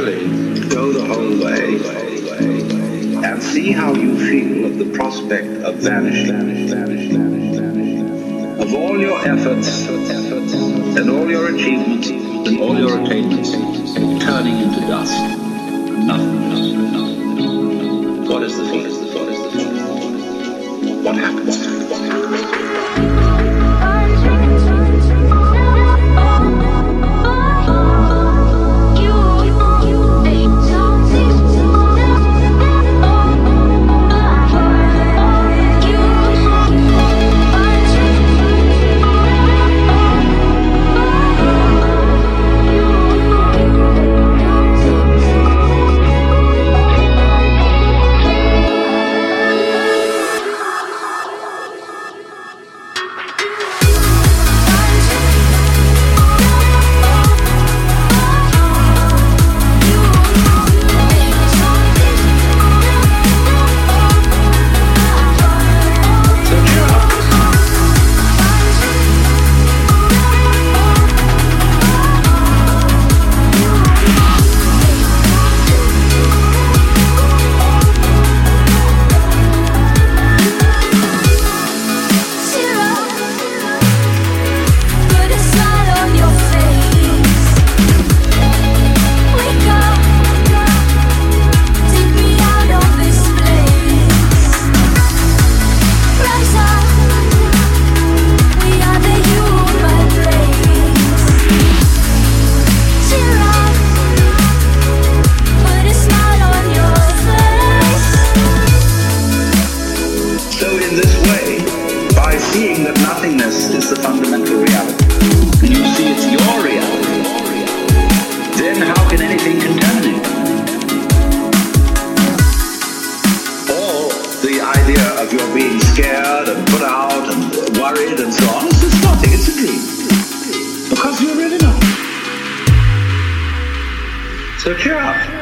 Go the whole way and see how you feel at the prospect of vanishing. Of all your efforts and all your achievements and all your attainments turning into dust. Seeing that nothingness is the fundamental reality, and you see it's your reality, then how can anything contaminate? Or the idea of your being scared and put out and worried and so on, it's just nothing, it's a dream. Because you're really not. So cheer up.